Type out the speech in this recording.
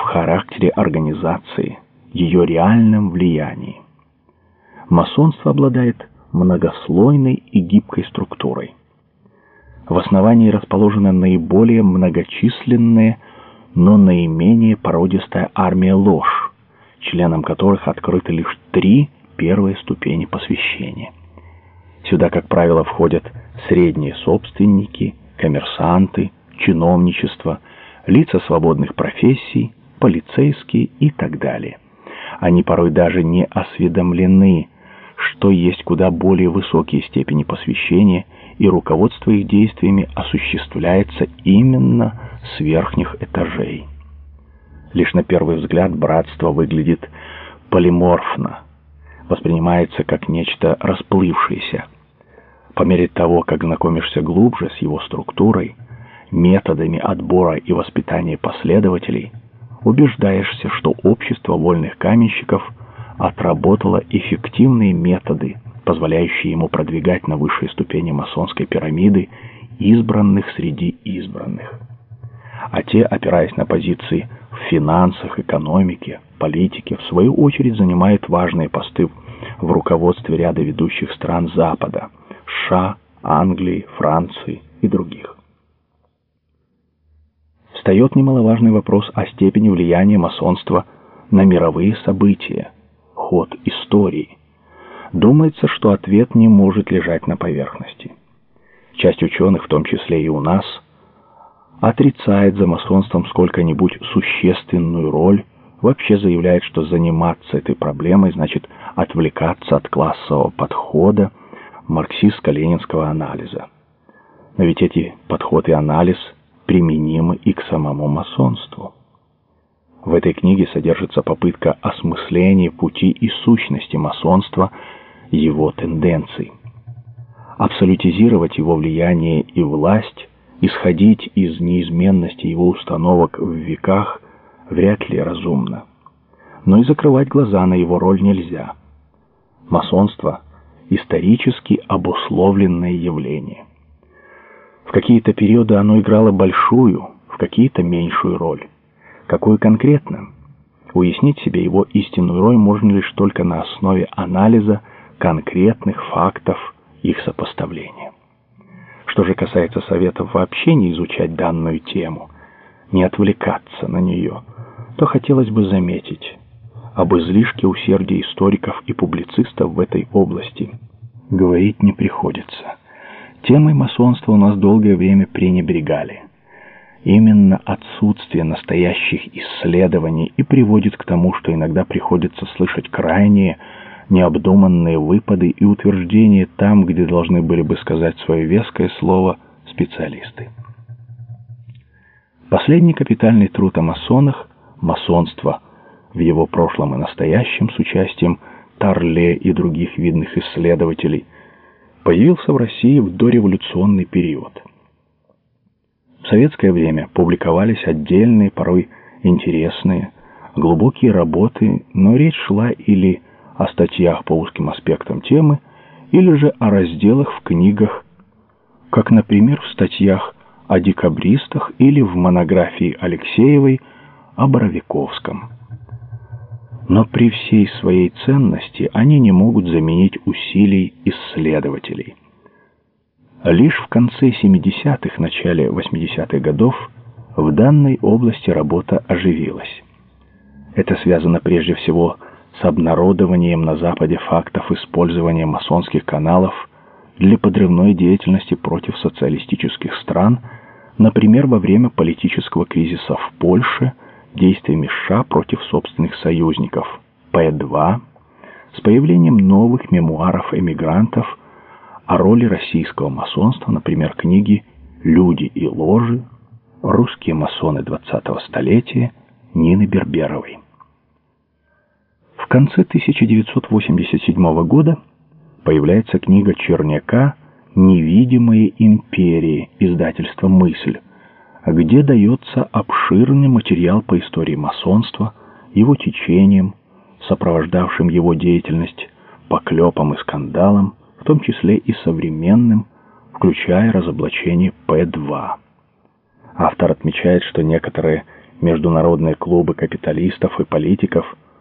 в характере организации, ее реальном влиянии. Масонство обладает многослойной и гибкой структурой. В основании расположена наиболее многочисленная, но наименее породистая армия ложь, членам которых открыты лишь три первые ступени посвящения. Сюда, как правило, входят средние собственники, коммерсанты, чиновничество, лица свободных профессий, полицейские и так далее. Они порой даже не осведомлены, что есть куда более высокие степени посвящения, и руководство их действиями осуществляется именно с верхних этажей. Лишь на первый взгляд братство выглядит полиморфно, воспринимается как нечто расплывшееся. По мере того, как знакомишься глубже с его структурой, методами отбора и воспитания последователей, убеждаешься, что общество вольных каменщиков отработало эффективные методы, позволяющие ему продвигать на высшие ступени масонской пирамиды избранных среди избранных. А те, опираясь на позиции в финансах, экономике, политике, в свою очередь занимают важные посты в руководстве ряда ведущих стран Запада – США, Англии, Франции и других встает немаловажный вопрос о степени влияния масонства на мировые события, ход истории. Думается, что ответ не может лежать на поверхности. Часть ученых, в том числе и у нас, отрицает за масонством сколько-нибудь существенную роль, вообще заявляет, что заниматься этой проблемой значит отвлекаться от классового подхода марксистско-ленинского анализа. Но ведь эти подход и анализ – применимы и к самому масонству. В этой книге содержится попытка осмысления пути и сущности масонства, его тенденций. Абсолютизировать его влияние и власть, исходить из неизменности его установок в веках вряд ли разумно. Но и закрывать глаза на его роль нельзя. Масонство – исторически обусловленное явление. В какие-то периоды оно играло большую, в какие-то меньшую роль. Какую конкретно? Уяснить себе его истинную роль можно лишь только на основе анализа конкретных фактов их сопоставления. Что же касается советов вообще не изучать данную тему, не отвлекаться на нее, то хотелось бы заметить об излишке усердия историков и публицистов в этой области говорить не приходится. Темой масонства у нас долгое время пренебрегали. Именно отсутствие настоящих исследований и приводит к тому, что иногда приходится слышать крайние, необдуманные выпады и утверждения там, где должны были бы сказать свое веское слово специалисты. Последний капитальный труд о масонах «Масонство» в его прошлом и настоящем с участием Тарле и других видных исследователей – появился в России в дореволюционный период. В советское время публиковались отдельные, порой интересные, глубокие работы, но речь шла или о статьях по узким аспектам темы, или же о разделах в книгах, как, например, в статьях о декабристах или в монографии Алексеевой о Боровиковском но при всей своей ценности они не могут заменить усилий исследователей. Лишь в конце 70-х, начале 80-х годов в данной области работа оживилась. Это связано прежде всего с обнародованием на Западе фактов использования масонских каналов для подрывной деятельности против социалистических стран, например, во время политического кризиса в Польше – действиями США против собственных союзников, П-2, с появлением новых мемуаров эмигрантов о роли российского масонства, например, книги «Люди и ложи», «Русские масоны 20-го столетия» Нины Берберовой. В конце 1987 года появляется книга Черняка «Невидимые империи» издательства «Мысль», где дается обширный материал по истории масонства, его течениям, сопровождавшим его деятельность, поклепам и скандалам, в том числе и современным, включая разоблачение П-2. Автор отмечает, что некоторые международные клубы капиталистов и политиков –